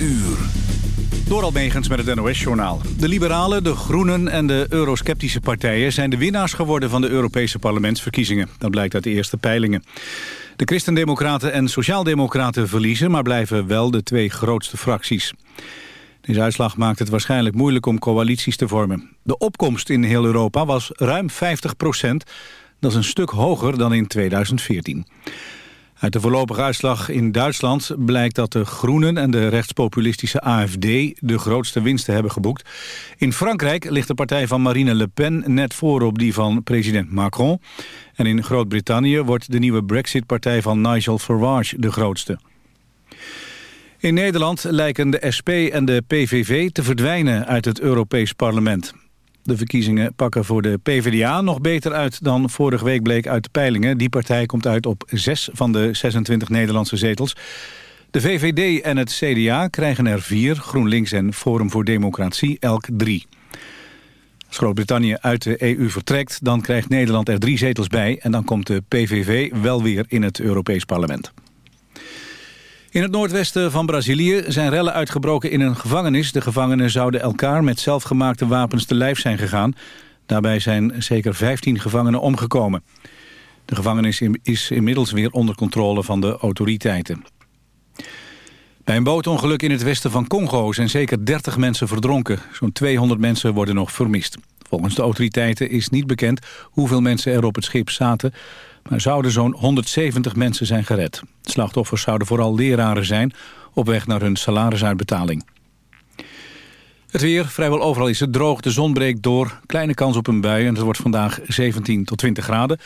uur. Door Almegens met het NOS-journaal. De liberalen, de groenen en de eurosceptische partijen... zijn de winnaars geworden van de Europese parlementsverkiezingen. Dat blijkt uit de eerste peilingen. De christendemocraten en sociaaldemocraten verliezen... maar blijven wel de twee grootste fracties. Deze uitslag maakt het waarschijnlijk moeilijk om coalities te vormen. De opkomst in heel Europa was ruim 50 procent. Dat is een stuk hoger dan in 2014. Uit de voorlopige uitslag in Duitsland blijkt dat de Groenen en de rechtspopulistische AFD de grootste winsten hebben geboekt. In Frankrijk ligt de partij van Marine Le Pen net voor op die van president Macron. En in Groot-Brittannië wordt de nieuwe Brexit-partij van Nigel Farage de grootste. In Nederland lijken de SP en de PVV te verdwijnen uit het Europees Parlement. De verkiezingen pakken voor de PvdA nog beter uit dan vorige week bleek uit de peilingen. Die partij komt uit op zes van de 26 Nederlandse zetels. De VVD en het CDA krijgen er vier, GroenLinks en Forum voor Democratie elk drie. Als Groot-Brittannië uit de EU vertrekt, dan krijgt Nederland er drie zetels bij... en dan komt de PVV wel weer in het Europees Parlement. In het noordwesten van Brazilië zijn rellen uitgebroken in een gevangenis. De gevangenen zouden elkaar met zelfgemaakte wapens te lijf zijn gegaan. Daarbij zijn zeker 15 gevangenen omgekomen. De gevangenis is inmiddels weer onder controle van de autoriteiten. Bij een bootongeluk in het westen van Congo zijn zeker 30 mensen verdronken. Zo'n 200 mensen worden nog vermist. Volgens de autoriteiten is niet bekend hoeveel mensen er op het schip zaten... maar zouden zo'n 170 mensen zijn gered. Slachtoffers zouden vooral leraren zijn op weg naar hun salarisuitbetaling. Het weer, vrijwel overal is het droog, de zon breekt door. Kleine kans op een bui en het wordt vandaag 17 tot 20 graden.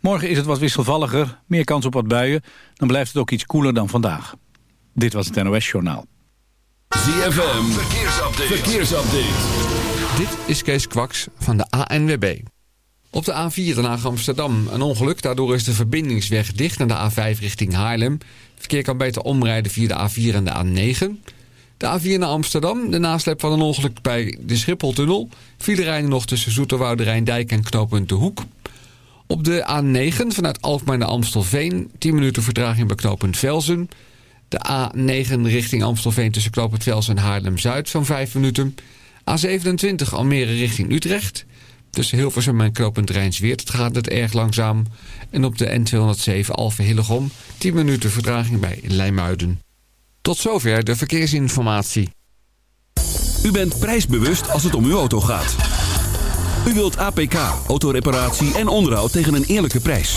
Morgen is het wat wisselvalliger, meer kans op wat buien. Dan blijft het ook iets koeler dan vandaag. Dit was het NOS Journaal. ZFM, verkeersupdate. verkeersupdate. Dit is Kees Kwaks van de ANWB. Op de A4 naar Amsterdam een ongeluk. Daardoor is de verbindingsweg dicht naar de A5 richting Haarlem. Verkeer kan beter omrijden via de A4 en de A9. De A4 naar Amsterdam. De nasleep van een ongeluk bij de Schipholtunnel. Vielen rijden nog tussen Zoeterwoude Rijndijk en knooppunt De Hoek. Op de A9 vanuit Alkmaar naar Amstelveen. 10 minuten vertraging bij knooppunt Velzen. De A9 richting Amstelveen tussen knooppunt Velzen en Haarlem-Zuid van 5 minuten. A27 Almere richting Utrecht. Tussen Hilversum en knooppunt Rijnsweert gaat het erg langzaam. En op de N207 Alphen-Hillegom 10 minuten vertraging bij Leimuiden. Tot zover de verkeersinformatie. U bent prijsbewust als het om uw auto gaat. U wilt APK, autoreparatie en onderhoud tegen een eerlijke prijs.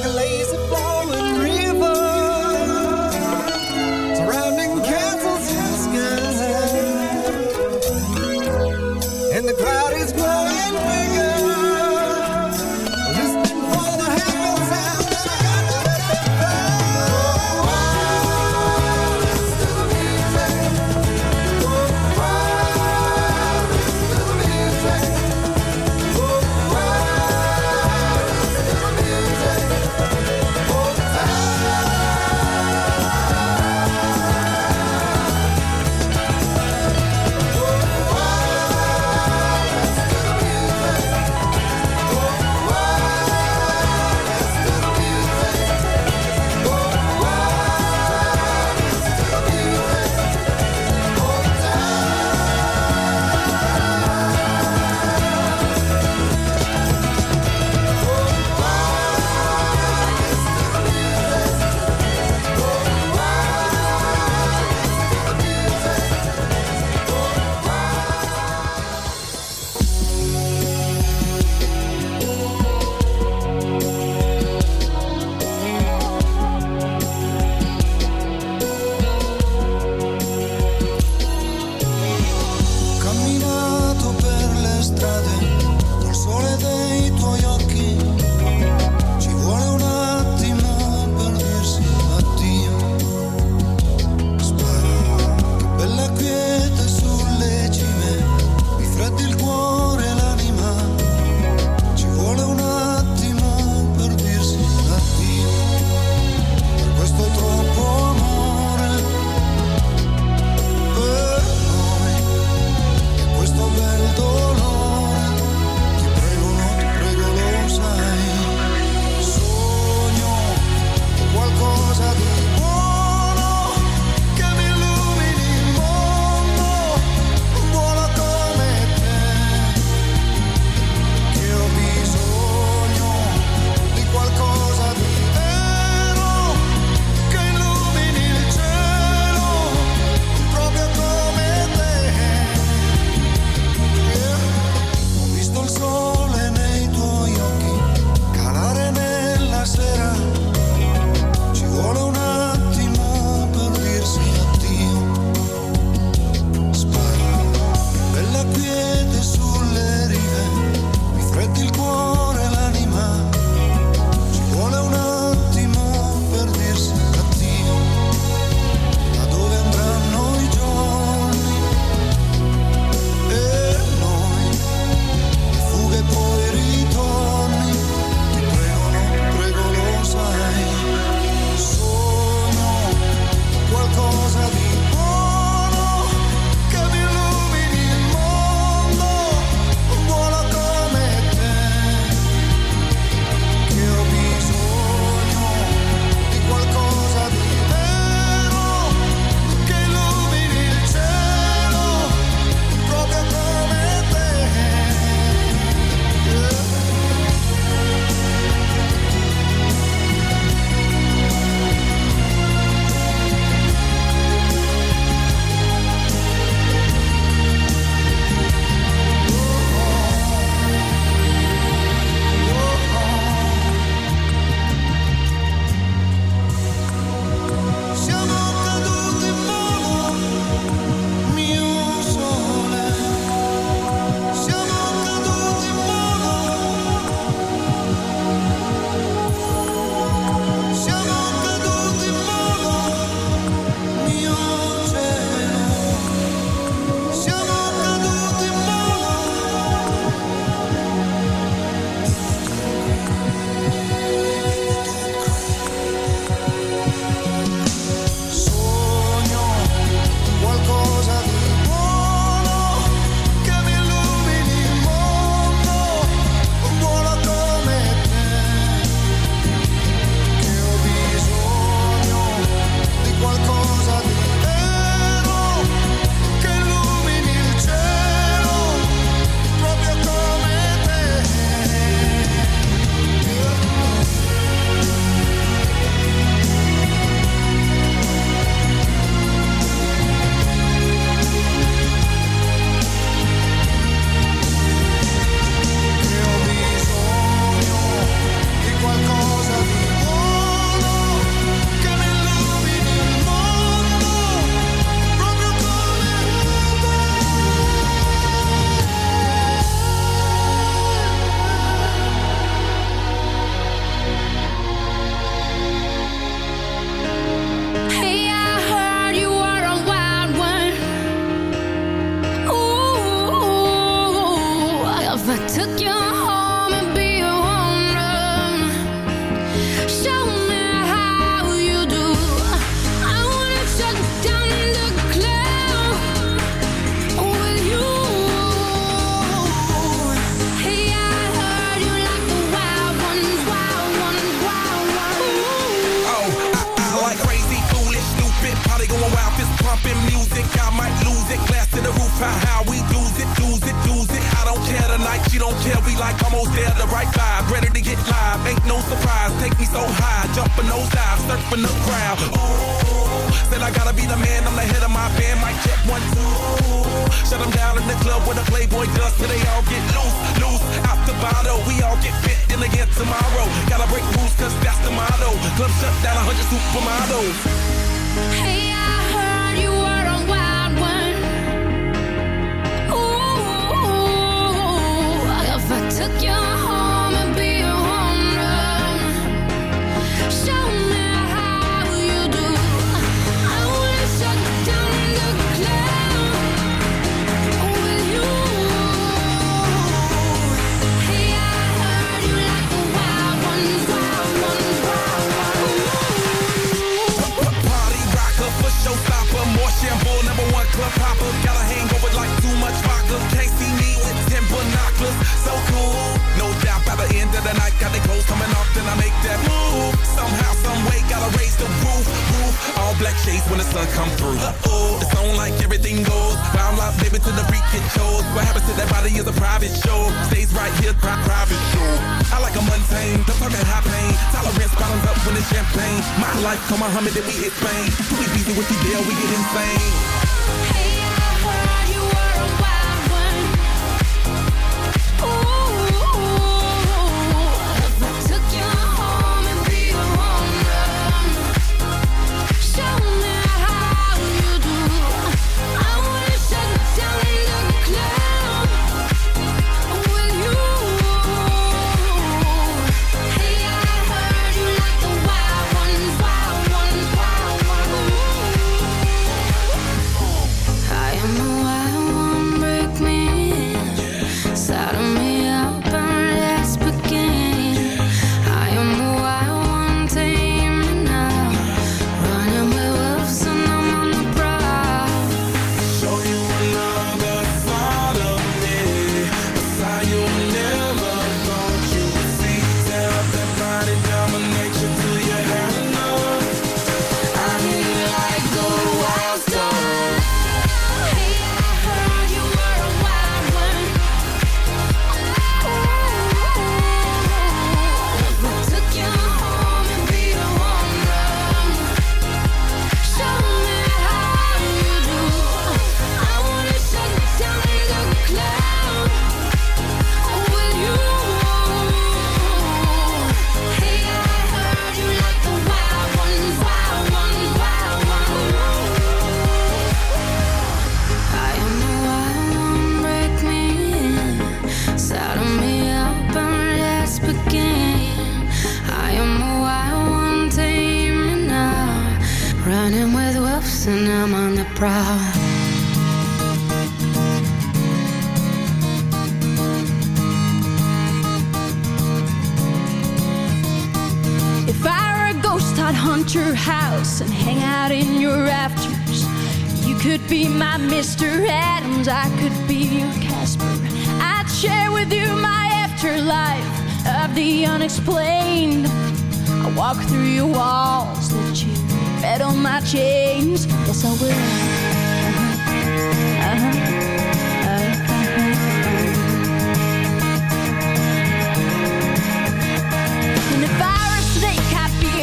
accolades one, two. Shut them down in the club with a Playboy does till they all get loose, loose. Out the bottle, we all get fit in again tomorrow. Gotta break rules, cause that's the motto. Club shut down, 100 supermodels. Hey, I black shades when the sun come through. Uh-oh, it's on like everything goes. Round life, baby, to the freak it shows. What happens to that body is a private show. Stays right here, pri- private show. I like a mundane, don't talk that high pain. Tolerance bottoms up when it's champagne. My life, come Muhammad, then we hit Spain. Too easy with you, deal, we get insane. Mr. Adams, I could be your Casper. I'd share with you my afterlife of the unexplained. I walk through your walls, let you rattle my chains. Yes, I will. Uh-huh.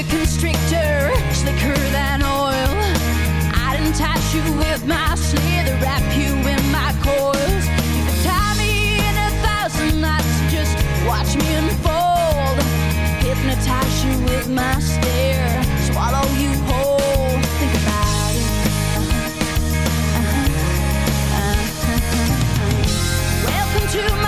Constrictor, slicker than oil. You with my slither, wrap you in my coils. You could tie me in a thousand knots, just watch me unfold. Hypnotize you with my stare, swallow you whole. Think about it. Uh-huh. Uh-huh. Welcome to my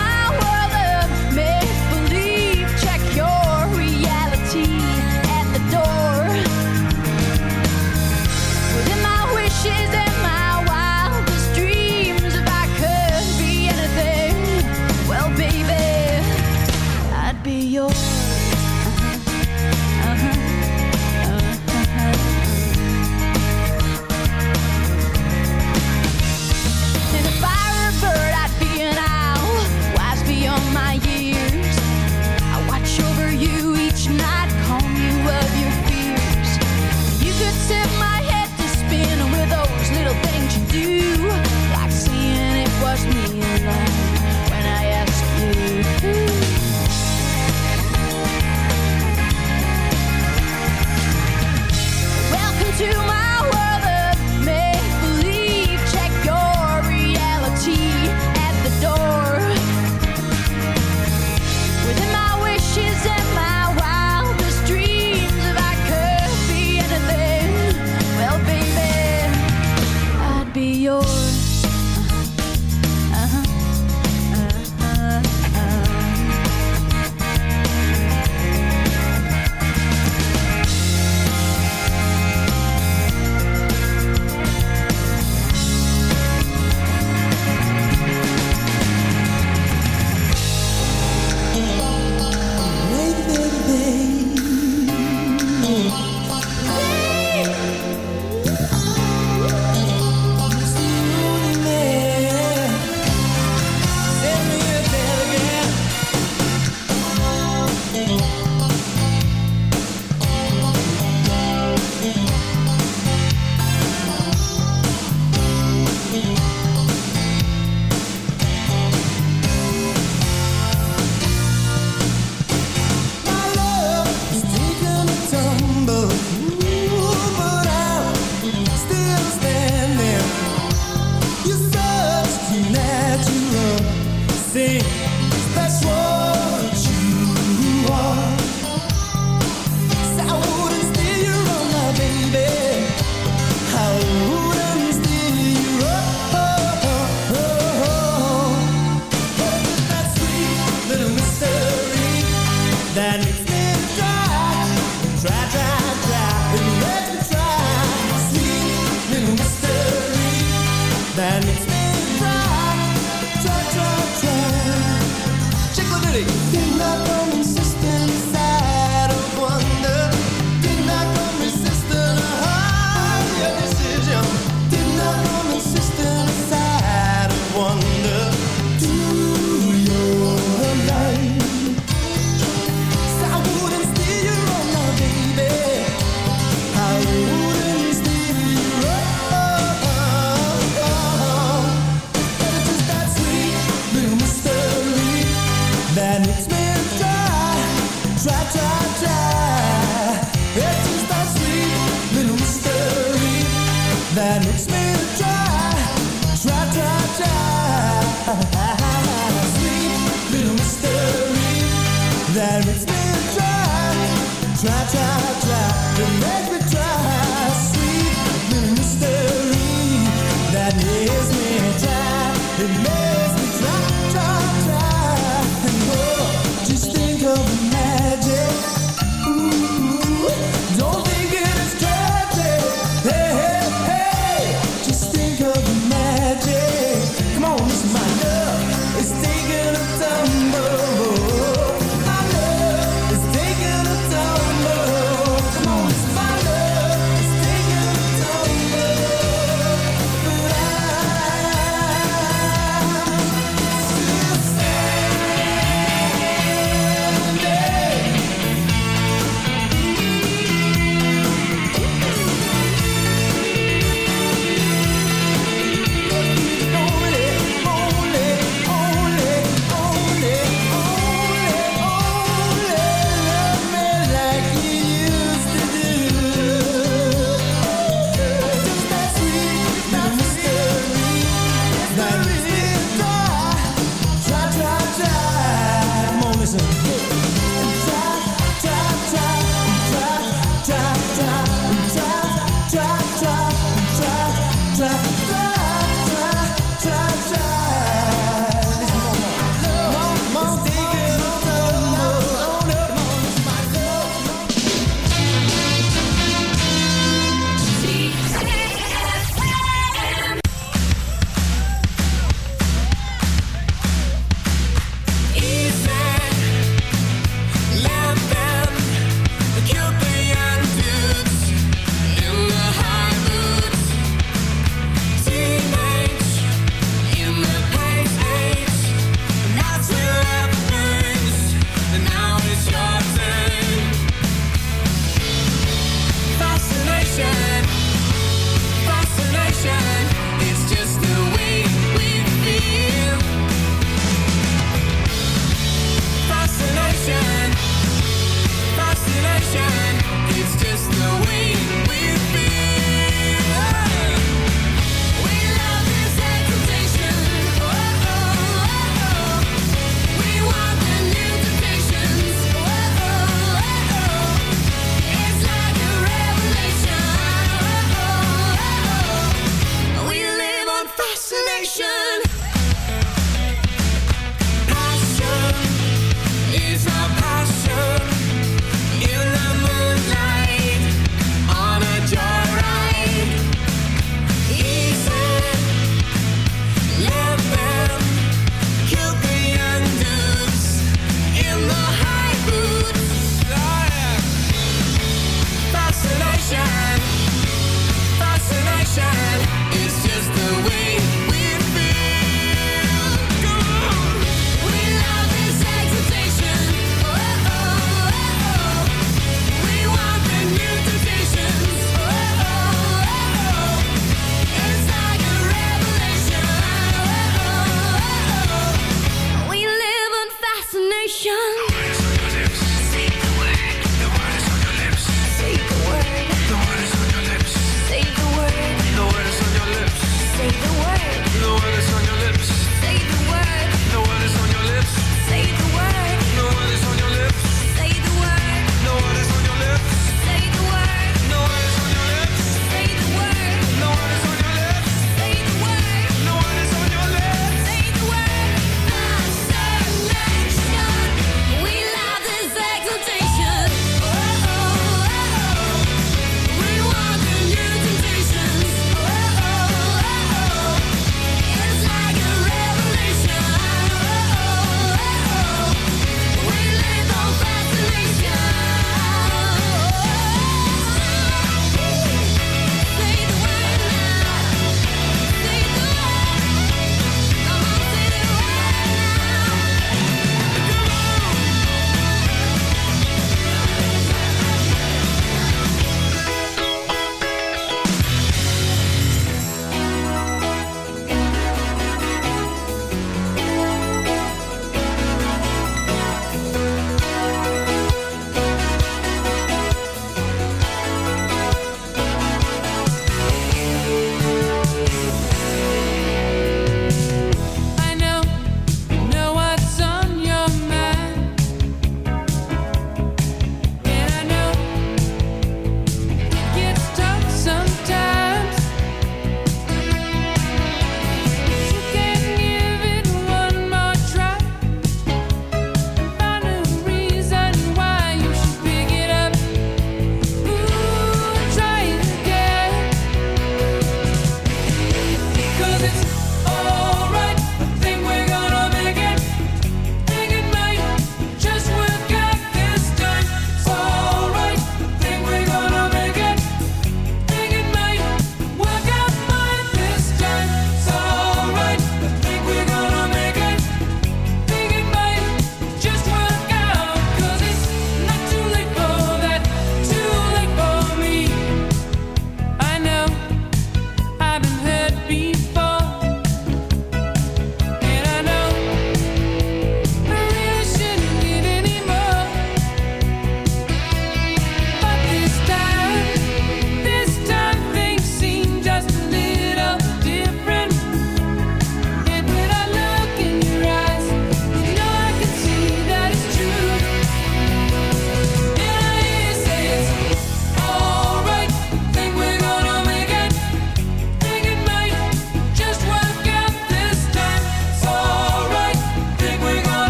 one.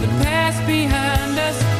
the past behind us.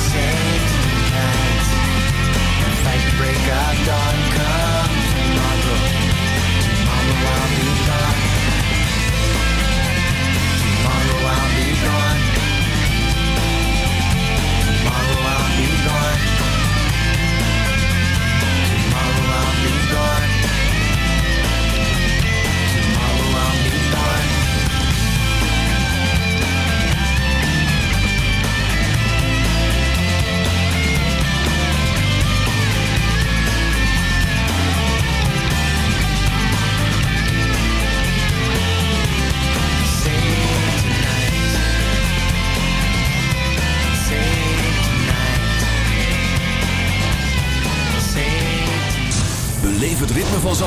I'll tonight. And fight the break up dawn.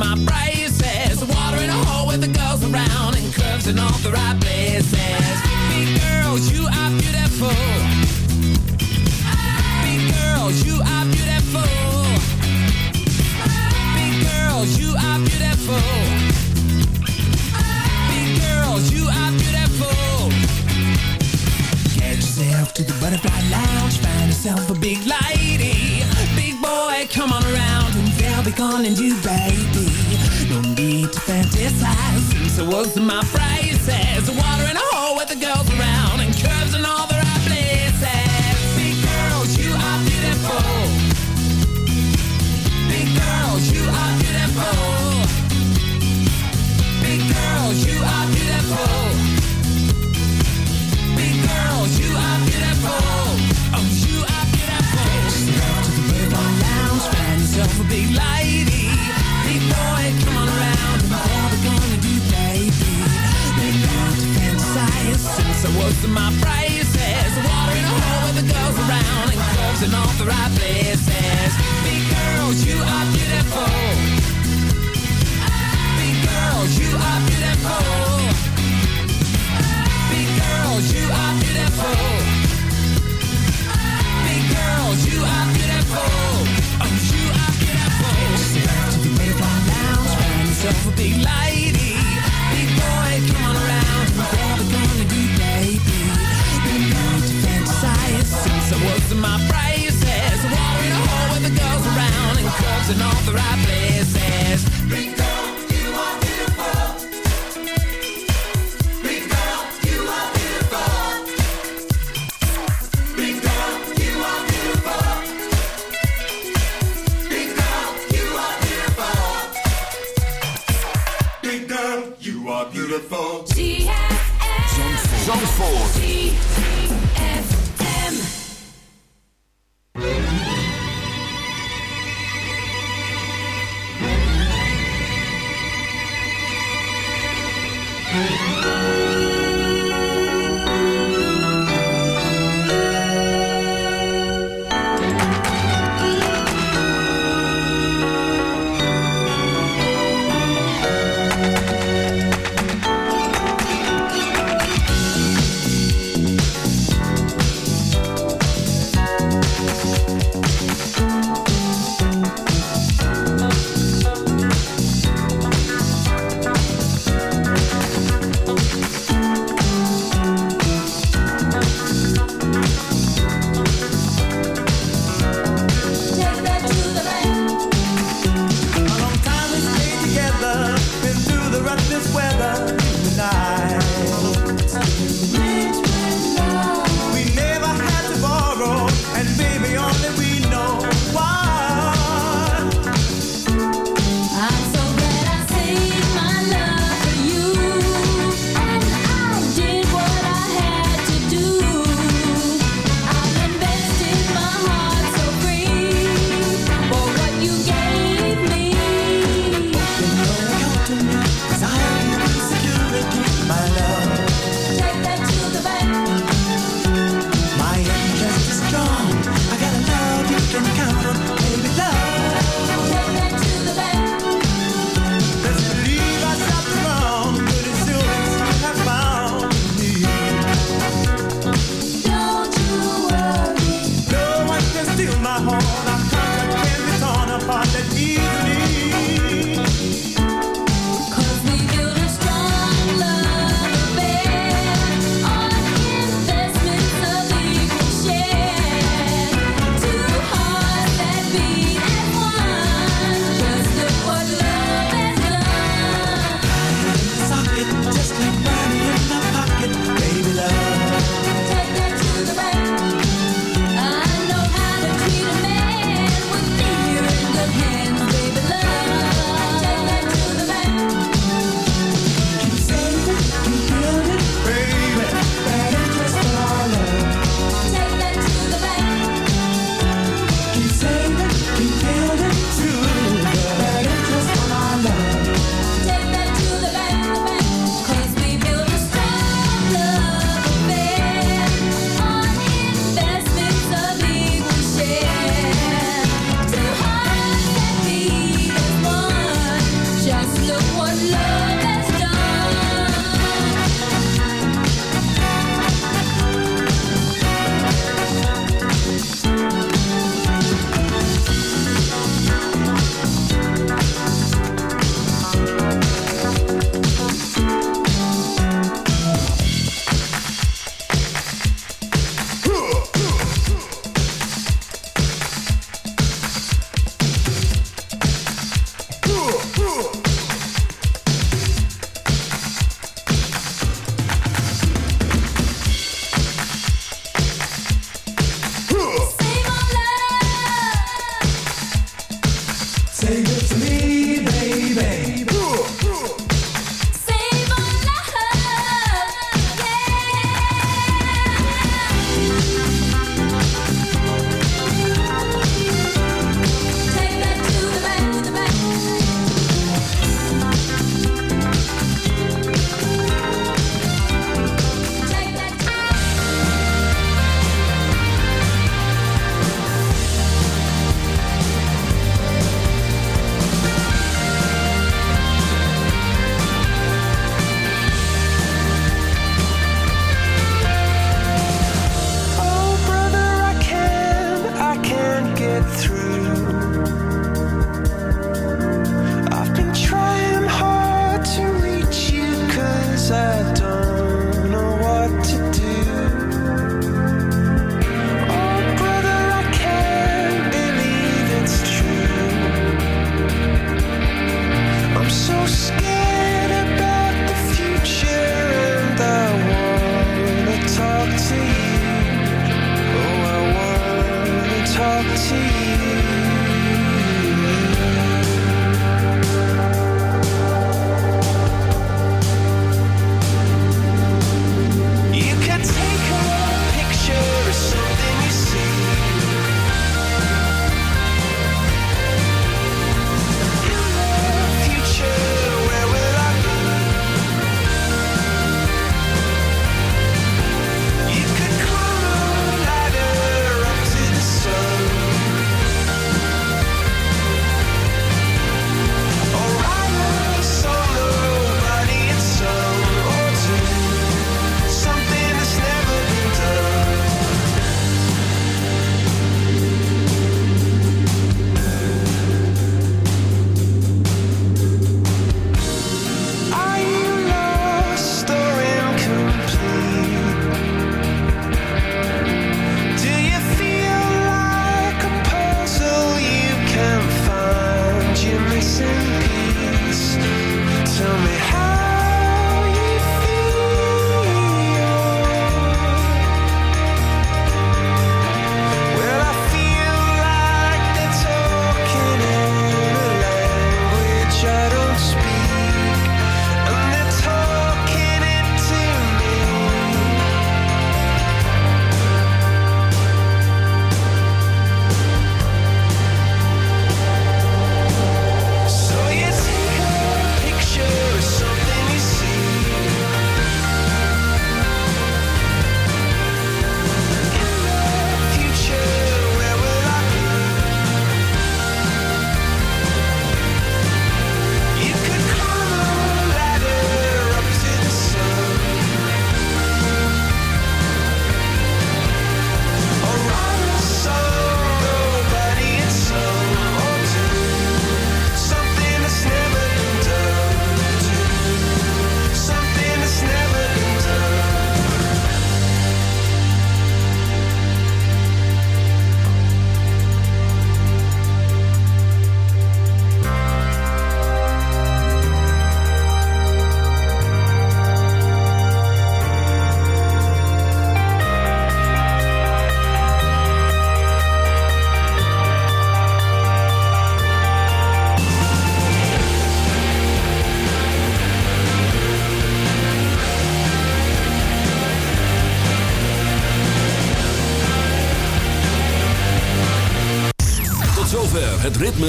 My braces. Water in a hole with the girls around and curves in all the right places. Big girls, you are beautiful. Big girls, you are beautiful. Big girls, you are beautiful. Big girls, you are beautiful. Get yourself to the butterfly lounge, find yourself a big lady. Big boy, come on around and they'll be calling you baby this high Since it was my prices Water was in my braces. Water in a hole with the girls around and curves in all the right places. Big girls, you are beautiful. Big girls, you are beautiful. Big girls, you are beautiful. Big girls, you are beautiful. Oh, you are beautiful. To the butterfly lounge, find yourself a big lady. Big boy, come on around. In my braces. Water in a hole with the girls around and curves in all the right places.